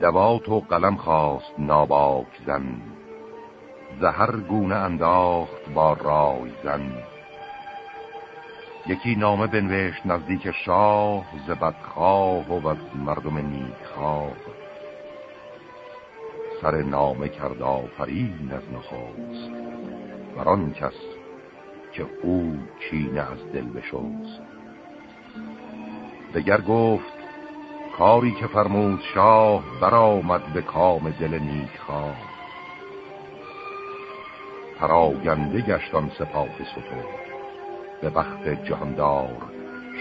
دوات و قلم خواست ناباک زن. زهر گونه انداخت با رای زن. یکی نامه بنوشت نزدیک شاه ز بدخواه و از مردم نیکخواه. سر نامه کرد آفرین از نخواست بران کس که او کینه از دل بشوست دگر گفت کاری که فرمود شاه برآمد به کام دل نیکخواه. پراگنده گشتان سپاه ستور به وقت جهاندار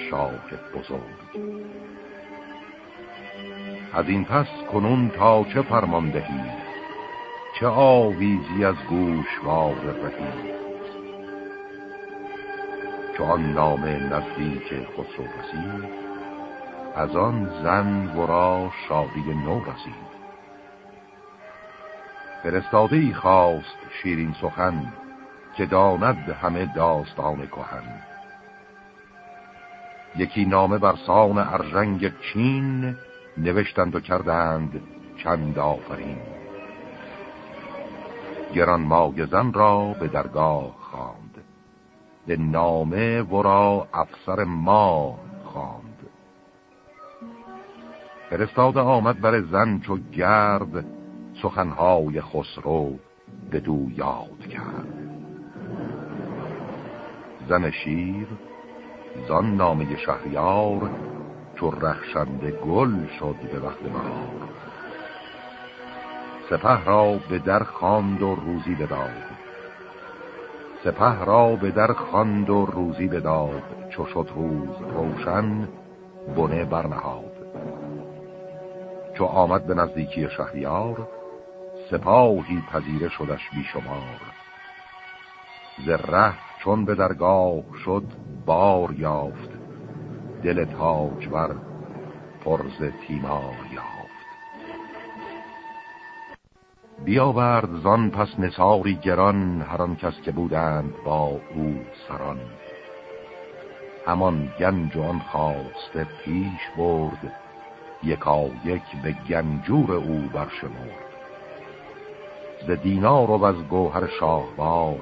شاه بزرگ. از این پس کنون تا چه فرمان دهی؟ چه آویزی از گوشوار رهی؟ چون نامه نزدیک خسرو رسید از آن زن ورا شادی نو رسید. فرستاده ای خواست شیرین سخن که داند همه داستان کهن. یکی نامه بر سان ارژنگ چین نوشتند و کردند چند آفرین. گران ماگزن را به درگاه خواند. به نامه ورا افسر ما خواند. فرستاده آمد بر زن چو گرد سخنهای خسرو به دو یاد کرد. زن شیر زان نامه شهریار چو رخشنده گل شد به وقت بهار. سپه را به در خواند و روزی بداد. سپه را به در خواند و روزی بداد. چو شد روز روشن بنه برنهاد. چو آمد به نزدیکی شهریار سپاهی پذیره شدش بیشمار. ز ره چون به درگاه شد بار یافت. دل تاجور پرز تیمار یافت. بیاورد زان پس نساری گران هر کس که بودند با او سران. همان گنج آن خواسته پیش برد یکا یک به گنجور او برشمرد. ز دینار و از گوهر شاهوار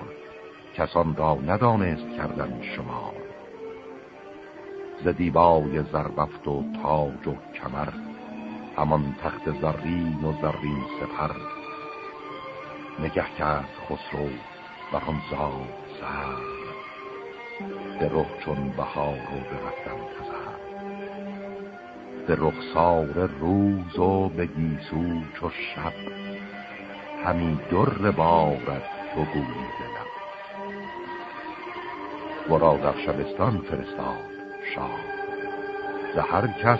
کسان را ندانست کردن شما ز دیبای زربفت و تاج و کمر همان تخت زرین و زرین سپر. نگه کرد خسرو و هم زاد سر به رخ چون بهار و به رفتن تزر به رخسار روز و به گیسو چو شب. همی در بارد تو گویی دلم. ورا در شبستان فرستاد شاه. ز هر کس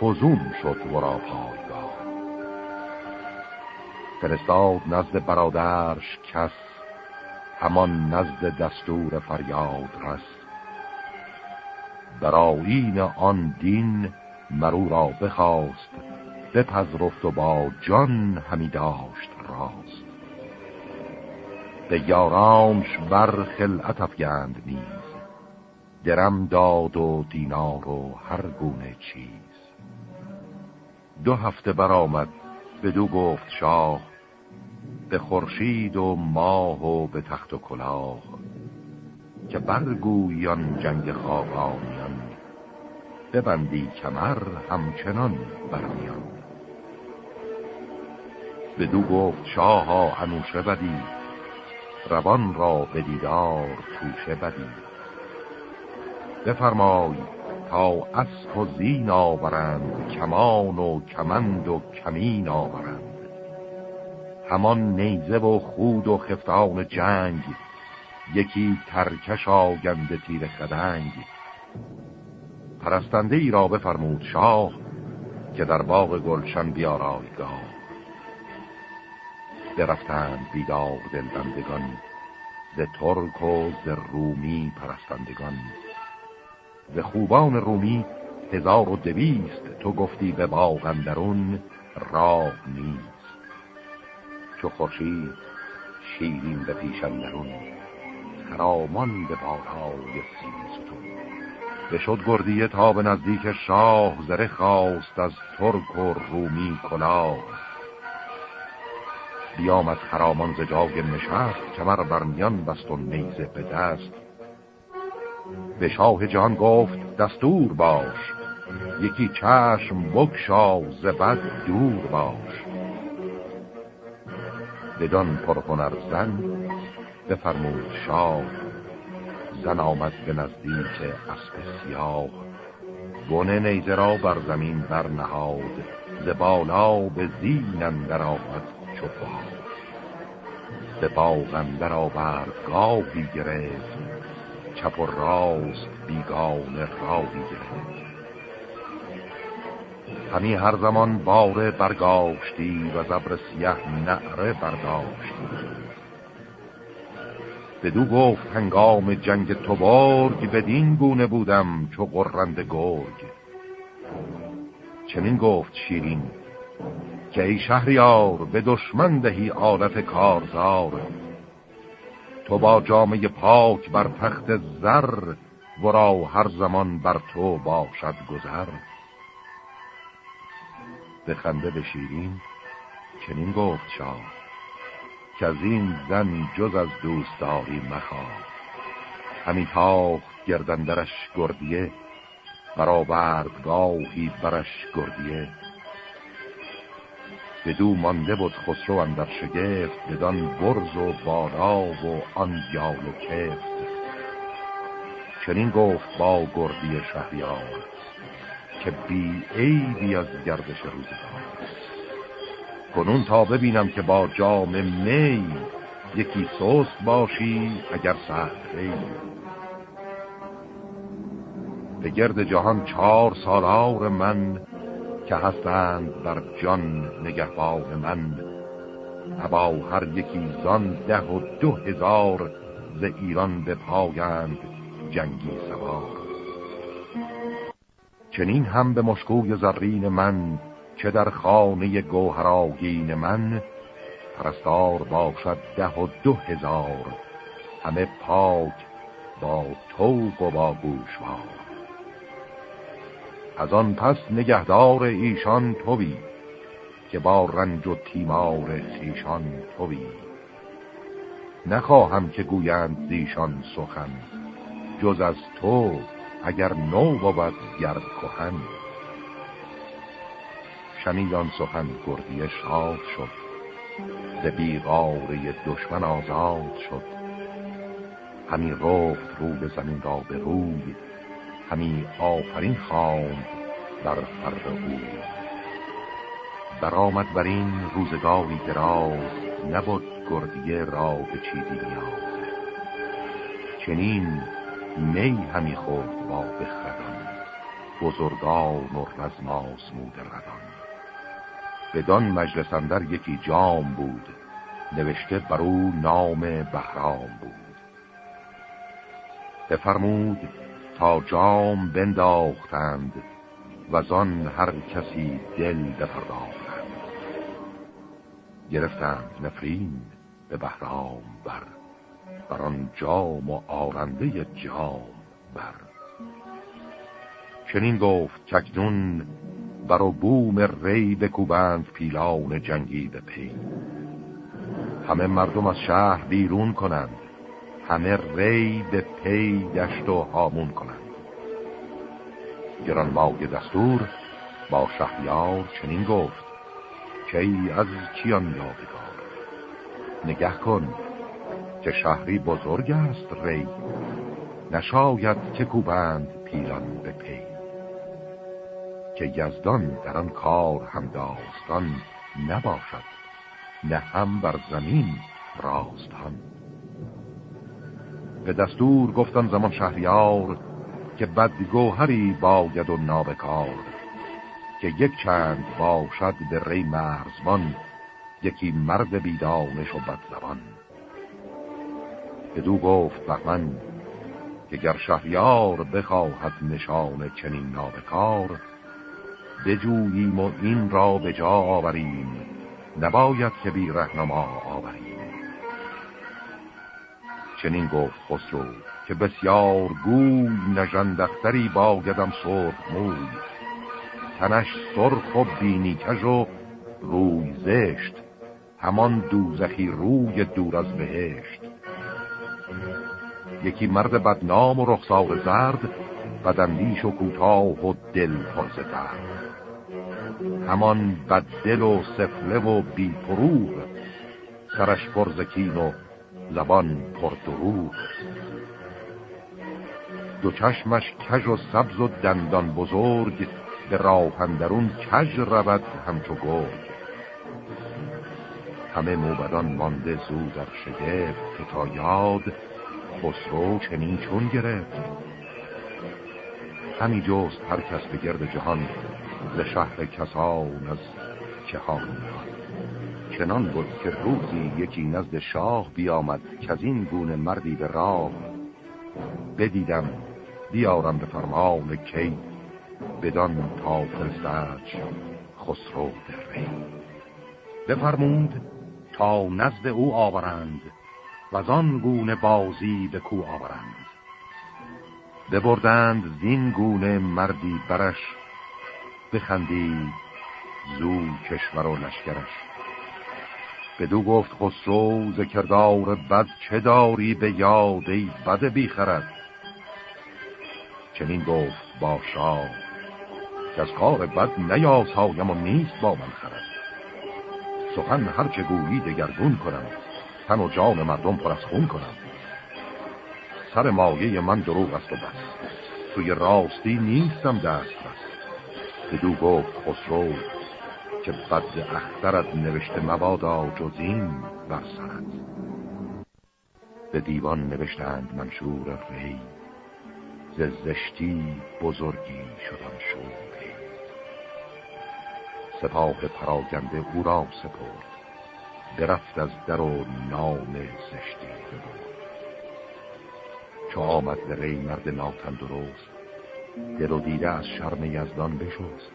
فزون شد ورا پایگاه. فرستاد نزد برادرش کس همان نزد دستور فریاد رس. برایین آن دین مرو را بخواست بپذرفت و با جان همی داشت راست. به یارانش بر خلعت افگند نیز درم داد و دینار و هر گونه چیز. دو هفته برآمد به دو گفت شاه به خورشید و ماه و به تخت و کلاه که برگویان جنگ خاقانیان. ببندی کمر همچنان برمیان به دو گفت شاها انوشه بدی روان را به دیدار توشه بدی. بفرمای تا اسب و زین آورند کمان و کمند و کمین آورند. همان نیزه و خود و خفتان جنگ یکی ترکش آگنده تیر خدنگ. پرستنده ای را بفرمود شاه که در باغ گلشن بیارایگاه. برفتند بیدار دلبندگان ز ترک و ز رومی پرستندگان. ز خوبان رومی هزار و دویست تو گفتی به باغ اندرون راه نیست. چو خورشید شیرین به پیش اندرون خرامان به بالای سیم ستون. بشد گردیه تا به نزدیک شاه زره خواست از ترک و رومی کلاه. بیامد خرامان ز جای نشست کمر برمیان بست و نیزه به دست. به شاه جهان گفت دستور باش یکی چشم بکشا ز بد دور باش. بدان پرهنر زن بفرمود شاه زن آمد به نزدیک اسب سیاه. بونه نیزه را بر زمین برنهاد ز بالا به زین اندر آمد چو به باغ اندر آورد گاهی گرفت چپ و راست بیگان راوی گرفت. همی هر زمان باره برگاشتی و زبر سیه نعره برداشتی. بدو گفت هنگام جنگ تو برگ بدین گونه بودم چو قرند گرگ. چنین گفت شیرین که ای شهریار به دشمن دهی آلت کارزار. تو با جامعه پاک بر تخت زر ورا هر زمان بر تو باشد گذر. به خنده به شیرین چنین گفت شاه. که از این زن جز از دوستداری مخواه. همی تاخت گردندرش گردیه برآورد گاهی برش گردیه. بدو مانده بود خسرو اندر شگفت بدان برز و بالا و آن یال و کفت. چنین گفت با گردی شهریار که بی عیبی از گردش روزگار. کنون تا ببینم که با جام می یکی سست باشی اگر سخت به گرد جهان چهار سالار من که هستند بر جان نگهبان من. ابا هر یکی زان ده و دو هزار ز ایران به پایند جنگی سوار. چنین هم به مشکوی زرین من چه در خانه گوهراگین من پرستار باشد ده و دو هزار همه پاک با توق و با گوشوار. از آن پس نگهدار ایشان توی که با رنج و تیمار خیشان توی. نخواهم که گویند دیشان سخن جز از تو اگر نو بود گرد کهن. شنیدان سخن گردی شاد شد. ز بیغاره دشمن آزاد شد. همی رفت رو به زمین را به روی همی آفرین خواند بر فر او برآمد بر این روزگاری دراز نبود گردیه را به چیزی نیاز. چنین می همی خورد با بخردان بزرگان و رزماس مود ردان. بدان مجلس اندر یکی جام بود نوشته بر او نام بهرام بود. بفرمود تا جام بنداختند و زان هر کسی دل بپرداختند. گرفتند نفرین به بهرام بر بر آن جام و آرنده جام بر. چنین گفت چکنون بر و بوم ری بکوبند پیلان جنگی به پی همه مردم از شهر بیرون کنند. همه ری به پی دشت و هامون کنند. گرانمای دستور با شهریار چنین گفت که ای از کیان یادگار؟ نگه کن که شهری بزرگ است ری. نشاید که کوبند پیلان به پی. که یزدان در آن کار هم داستان نباشد نه هم بر زمین راستان. به دستور گفتن زمان شهریار که بدگوهری باید و نابکار که یک چند باشد به ری مرزبان یکی مرد بیدانش و بدزبان. دو گفت بهمن که گر شهریار بخواهد نشان چنین نابکار بجوییم و این را به جا آوریم. نباید که بی رهنما آوریم. چنین گفت خسرو که بسیار گوی نژندختری باگدم سرخ موی. تنش سرخ و بینی و روی زشت. همان دوزخی روی دور از بهشت. یکی مرد بدنام و رخسار زرد بدندیش و کوتاه و دل پرز درد همان بددل و سفله و بی پروغ سرش پرزکین و زبان پردروغ دو چشمش کژ و سبز و دندان بزرگ به راهندرون کژ رود همچو گرگ. همه موبدان مانده زود در شگفت که تا یاد خسرو چنین چون گرفت. همی جست هر کس به گرد جهان ز شهر کسان از کهان چنان بود که روزی یکی نزد شاه بیامد که از این گونه مردی به راه. بدیدم بیارم به فرمان کی بدان تا فرستش خسرو در ری بفرمود تا نزد او آورند و آن گونه بازی به کو آورند. ببردند زین گونه مردی برش بخندید زو کشور و لشکرش. بدو گفت خسرو ذکردار بد چه داری به یاد ای بد بیخرد؟ چنین گفت با شاه که از کار بد نیاسایم و نیست با من خرد. سخن هرچه گویی دگرگون کنم تن و جان مردم پر از خون کنم. سر مایه من دروغ است و بس. توی راستی نیستم دست بس بدو گفت خسرو که بد اخترت نوشته مبادا جزین بر سرت به دیوان نوشتند منشور ری. ز زشتی بزرگی شدن شوری سپاه پراگنده او را سپرد. برفت از در و نام زشتی ببرد. چو آمد به ری مرد ناتن درست دل و دیده از شرم یزدان بشست.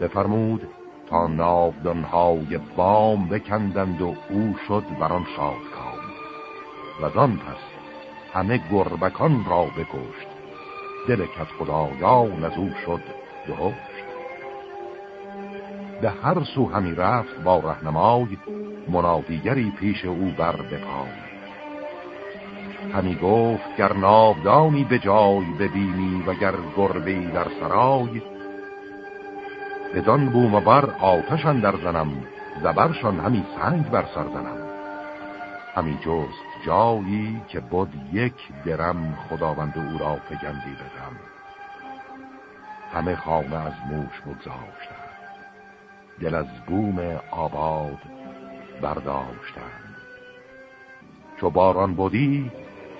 بفرمود تا ناودانهای بام بکندند و او شد بران شاد کام و آن پس همه گربکان را بکشت دل کت خدایان از او شد دهشت به هر سو همی رفت با رهنمای منادیگری پیش او بر بپای. همی گفت گر نابدانی به جای ببینی و گر گربه در سرای بدان بوم بر آتشان در زنم زبرشان همی سنگ بر سر زنم. همی جست جایی که بود یک درم خداوند او را فگندی بدم. همه خانه از موش بگذاشتن دل از بوم آباد برداشتند. چو باران بودی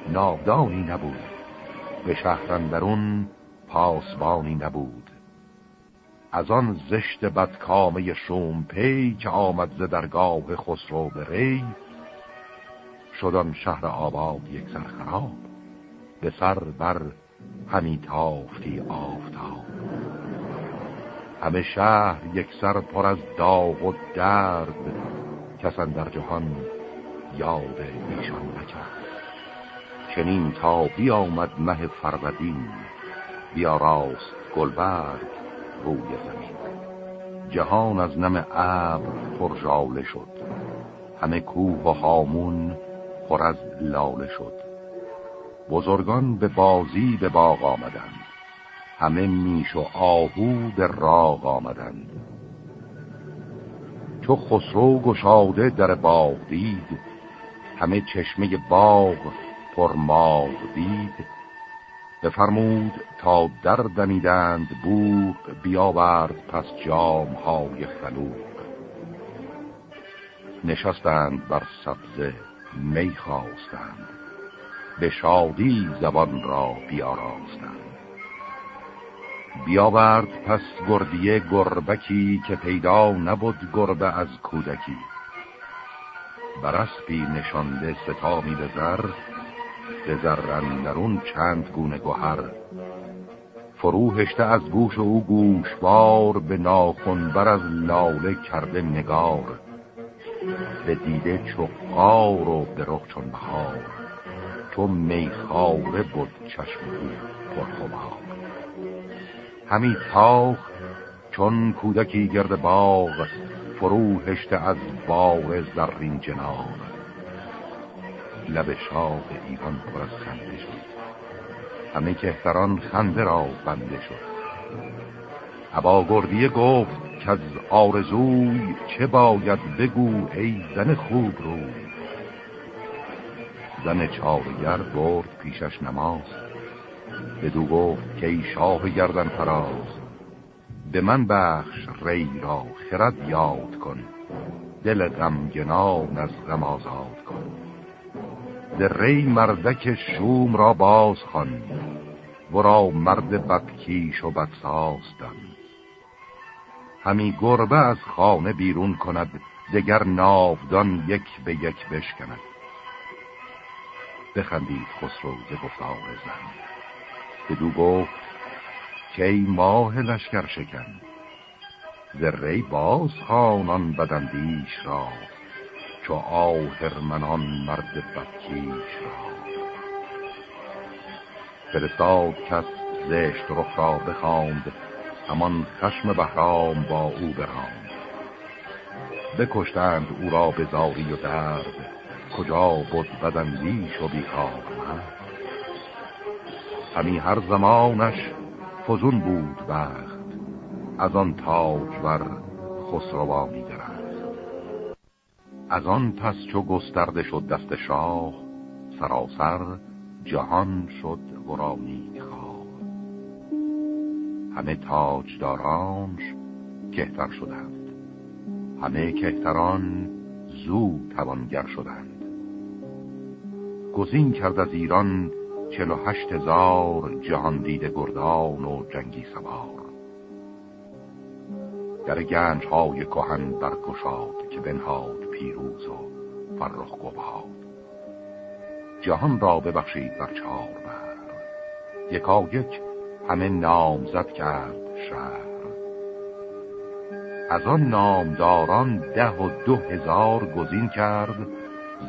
ناودانی نبود. به شهرندرون پاسبانی نبود. از آن زشت بدکامه شوم پی که آمد ز درگاه خسرو به ری شدن شهر آباد یک سر خراب به سر بر همی تافتی آفتاب. همه شهر یک سر پر از داغ و درد کسان در جهان یاد ایشان نکرد. چنین تا بیامد مه فرودین. بیا راست گلبرگ روی زمین. جهان از نم ابر پرژاله شد. همه کوه و هامون پر از لاله شد. بزرگان به بازی به باغ آمدند همه میش و آهو به راغ آمدند چو خسرو گشاده در باغ دید همه چشمه باغ پرماغ دید بفرمود تا در دمیدند بوق بیاورد پس جام های خلوق. نشستند بر سبزه می خواستند به شادی زبان را بیاراستند. بیاورد پس گردیه گربکی که پیدا نبود گربه از کودکی. برسپی نشانده ستامی به به زرندرون چند گونه گوهر. فروهشته از گوش او گوشوار به ناخن بر از لاله کرده نگار. به دیده چقار و به رخ چون بهار. چون میخاره بود چشم او پرخمار همی تاخ چون کودکی گرد باغ فرو هشته از بار زرین جناب لب شاه ایوان پر از خنده شد. همه کهتران خنده را بنده شد. عبا گردیه گفت که از آرزوی چه باید بگو ای زن خوب رو. زن چارگر برد پیشش نماز. بدو گفت که ای شاه گردن فراز به من بخش ری را خرد یاد کن. دل غمگنان از غم آزاد کن. در ری مردک شوم را باز خان ورا مرد بدکیش و بدساستن همی گربه از خانه بیرون کند دگر ناودان یک به یک بشکند. بخندید خسرو ز گفتار زن. بدو گفت که ای ماه لشکر شکن ذره باز خانان بدندیش را. چو آهرمنان مرد بدکیش را. فرستاد کس زشت رخ را بخواند همان خشم بهرام با او براند. بکشتند او را به زاری و درد کجا بود بدندیش و بیکار همی هر زمانش فزون بود بخت از آن تاجور خسروانی درخت از آن پس چو گسترده شد دست شاه سراسر جهان شد ورانی خواه. همه تاجدارانش کهتر شدند. همه کهتران زود توانگر شدند. گزین کرد از ایران چل و هشت هزار جهان دیده گردان و جنگی سوار. در گنج های کهن برگشاد که بنهاد پیروز و فرخ گباد جهان را ببخشید بر چار بر. یکا یک همه نامزد کرد شهر. از آن نامداران ده و دو هزار گزین کرد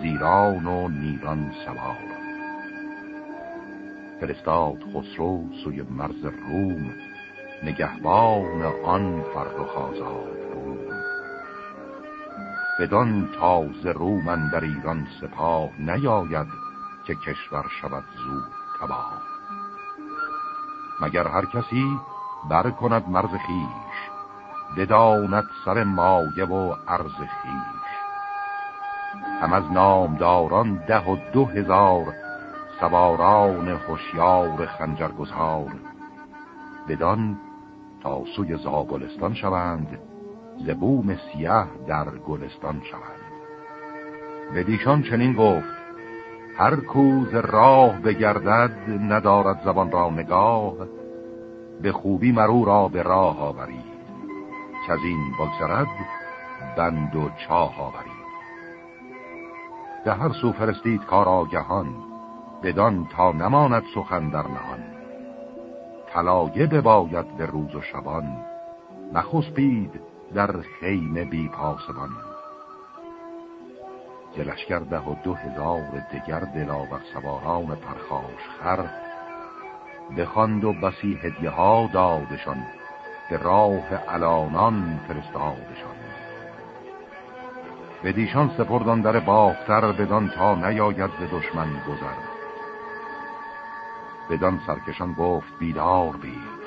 زیران و نیران سوار. فرستاد خسرو سوی مرز روم نگهبان آن فرخ آزاد روم. بدان تاز رومن در ایران سپاه نیاید که کشور شود زود تباه. مگر هر کسی بر کند مرز خیش بداند سر مایه و عرض خیش هم از نامداران ده و دو هزار سواران هوشیار خنجرگزار بدان تا سوی زابلستان شوند زبوم سیه در گلستان شوند. بدیشان چنین گفت هر کوز راه بگردد ندارد زبان را نگاه به خوبی مرو را به راه آورید. که از این بگذرد بند و چاه آورید. به هر سو فرستید کار آگهان بدان تا نماند سخن در نهان. طلایه بباید به روز و شبان نخسبید در خیمه بی پاسبان. جلشگر ده و دو هزار دگر دلاور سواران پرخاش خر بخواند و بسی هدیه ها دادشان به راه علانان فرستادشان. به دیشان سپردان در باختر بدان تا نیاید به دشمن گذر. بدان سرکشان گفت بیدار بید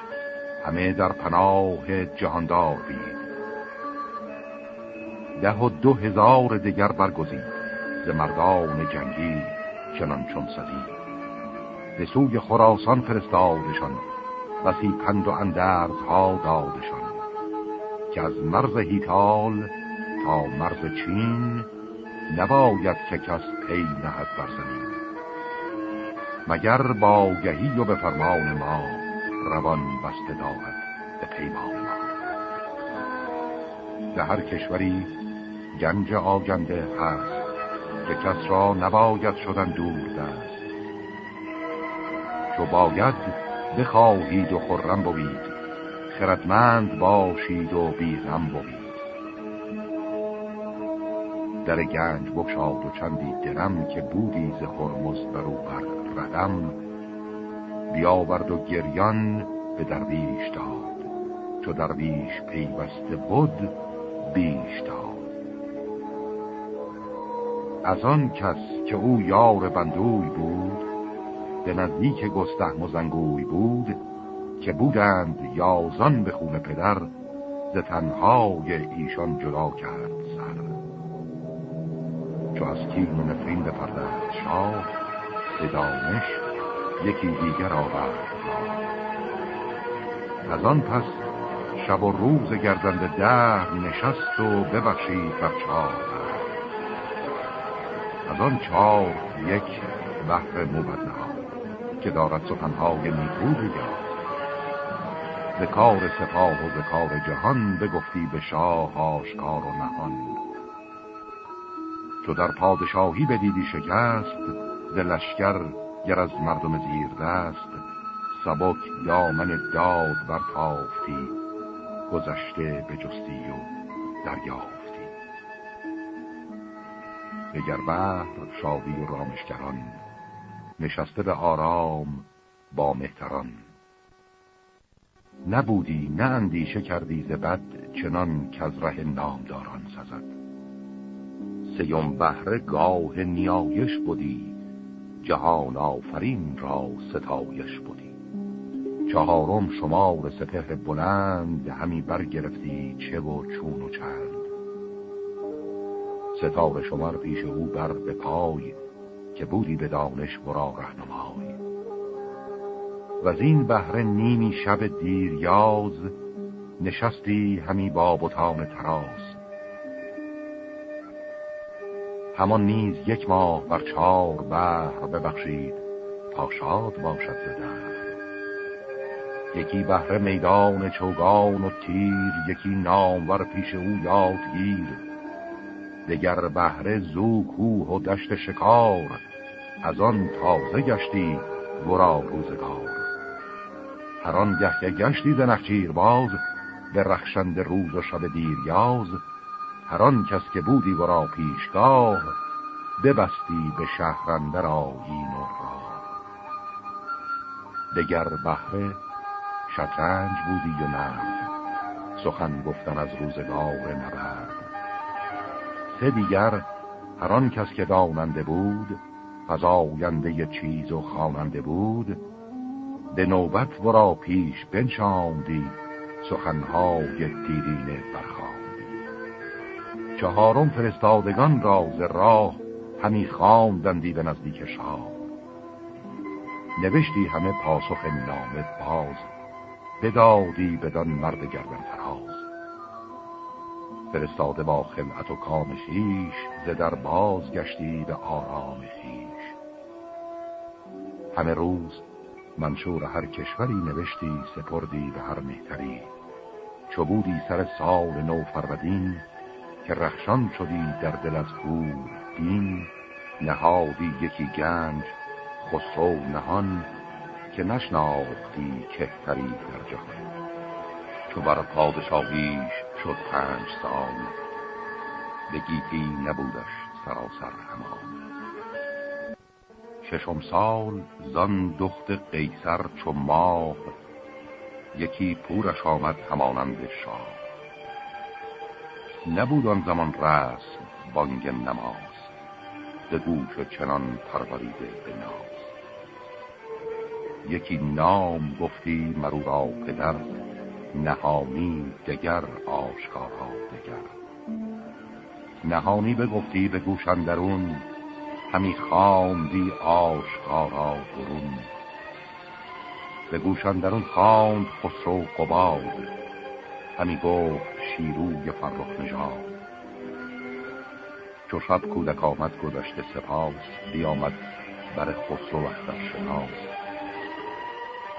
همه در پناه جهاندار بید. ده و دو هزار دیگر برگزید ز مردان جنگی چنان چون سزید به سوی خراسان فرستادشان بسی پند و اندرزها دادشان که از مرز هیتال تا مرز چین نباید که کس پی نهد بر مگر با گهی و به فرمان ما روان بسته دارد به پیمان ما. به هر کشوری گنج آگنده هست که کس را نباید شدن دور دست. چو باید بخواهید و خرم بوید خردمند باشید و بیغم بوید. در گنج بکشاد و چندی درم که بودی ز خرمز برو بر رقم بیاورد و گریان به درویش داد. چو درویش پیوسته بود بیش داد. از آن کس که او یار بندوی بود به نزدیک گسته مزنگوی بود که بودند یازان به خون پدر ز تنهای ایشان جدا کرد سر. چو از کین و نفرین بپردد شاه به دانش یکی دیگر آورد. از آن پس شب و روز گردنده ده نشست و ببخشید بر چهار آن چهار یک بحر موبده ها که دارد سخنهای نیکو بگرد ز کار سپاه و ز کار جهان بگفتی به شاه آشکار و نهان. چو در پادشاهی بدیدی شکست ز لشکر گر از مردم زیر دست سبک دامن داد بر تافتی گذشته به جستی و دریافتی بگر بحر شاوی و رامشگران. نشسته به آرام با مهتران. نبودی نه اندیشه کردی ز بد چنان که از ره نامداران سزد. سیم بهره گاه نیایش بودی جهان آفرین را ستایش بودی چهارم شمار سپهر بلند همی برگرفتی چه و چون و چند. ستاره شمار پیش او بر به پای که بودی به دانش برا رهنمای. و از این بهره نیمی شب دیریاز نشستی همی با بطان تراز. همان نیز یک ماه بر چار بهر ببخشید تا شاد باشد زده یکی بهره میدان چوگان و تیر یکی نامور پیش او یادگیر. دگر بهره زو کوه و دشت شکار از آن تازه گشتی ورا روزگار. هر آن گه که گشتی زنخچیر باز به رخشند روز و شب دیریاز هر آن کس که بودی ورا پیشگاه ببستی به شهرندر آیین و راه. دگر بهره شطرنج بودی و نرد سخن گفتن از روزگار نبرد. سه دیگر هر آن کس که داننده بود فزاینده چیز و خواننده بود به نوبت ورا پیش بنشاندی سخنهای دیرینه برخاندی چهارم فرستادگان راز راه همی خواندندی به نزدیک شاه. نوشتی همه پاسخ نامه باز بدادی بدان مرد گردن فراز فرستاده با خلعت و کام خیش ز در باز گشتی به آرام خیش همه روز منشور هر کشوری نوشتی سپردی به هر مهتری. چو بودی سر سال نو فرودین که رخشان شدی در دل از گور دین. نهادی یکی گنج خسرو نهان که نشناختی کهتری در جهان. چو بر پادشاهیش شد پنج سال. به گیتی نبودش سراسر همان. ششم سال زان دخت قیصر چو ماه یکی پورش آمد همانند شاه. نبود آن زمان رسم بانگ نماز به گوش چنان پروریده به ناز. یکی نام گفتی مرو را پدر نهانی دگر آشکارا دگر. نهانی بگفتی به گوش اندرون همی خواندی آشکارا برون. به گوشان درون خواند خسرو قباد همی گفت شیروی فرخ نژاد. چو شب کودک آمد گذشته سپاس بیامد بر خسرو شناس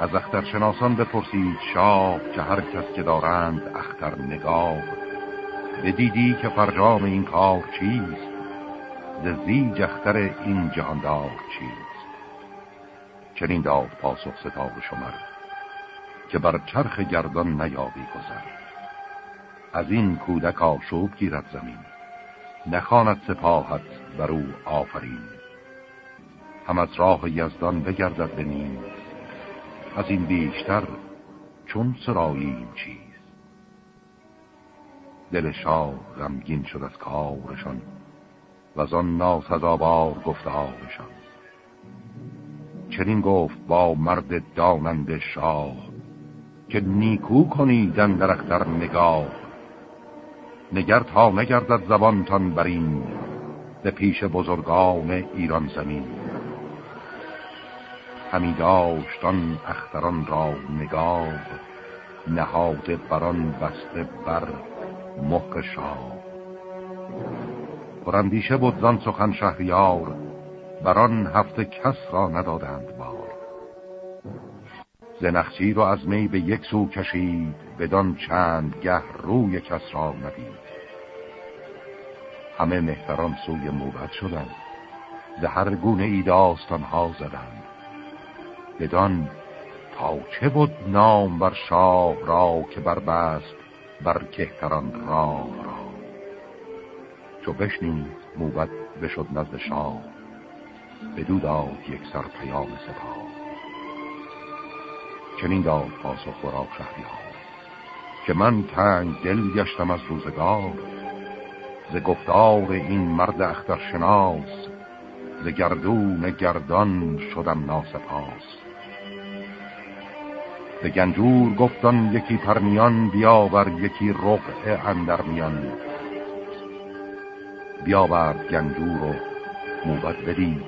از شناسان بپرسید شاه که هر کس که دارند اختر نگاه بدیدی که فرجام این کار چیست؟ زیج اختر این جهاندار چیست؟ چنین داد پاسخ ستاب شمر که بر چرخ گردان نیابی گذر. از این کودک آشوب گیرد زمین نخواند سپاهت بر او آفرین. هم از راه یزدان بگردد به از این بیشتر چون سراییم چیز دل شاه غمگین شد از کارشان و از آن ناسزاوار گفتارشان. چنین گفت با مرد دانند شاه که نیکو کنیدن در اختر نگاه. نگر تا نگردد زبانتان برین به پیش بزرگان ایران زمین. همی داشتان اختران را نگاه نهاده بران بسته بر مخ شاه. پرندیشه بود زن سخن شهریار بران هفته کس را ندادند بار. زنخچی رو از می به یک سو کشید بدان چند گه روی کس را ندید همه مهتران سوی موبت شدند زهر گونه ای داستان ها زدند. بدان تا چه بود نام بر شاه را که بربست بر کهتران راه را؟ چو بشنید موبت بشد نزد شاه بدو داد یک سر پیام سپاه. چنین داد پاسخ برا شهری ها که من تنگ دل گشتم از روزگار. ز گفتار این مرد اخترشناس ز گردون گردان شدم ناسپاس. به گنجور گفتن یکی پرمیان بیاور یکی رقع اندر میان بیاورد گنجور و موبت بدید.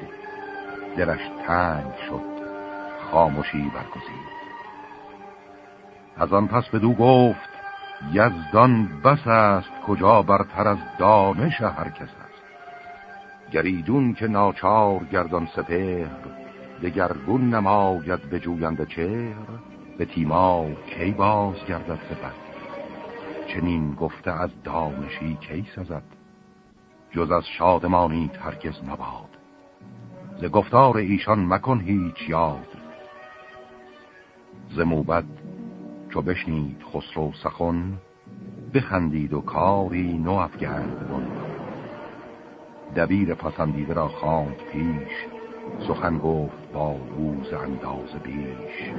دلش تنگ شد خاموشی برگزید. از آن پس بدو گفت یزدان بس است کجا برتر از دانش هر کس است. گریدون که ناچار گردان سپهر دگرگون نماید به جویند چهر. به تیما کی باز گردد سپد چنین گفته از دانشی کی سزد جز از شادمانی هرگز نباد. ز گفتار ایشان مکن هیچ یاد. ز موبت چو بشنید خسرو سخن بخندید و کاری نو افگرد بن. دبیر پسندیده را خواند پیش سخن گفت با روز انداز بیش.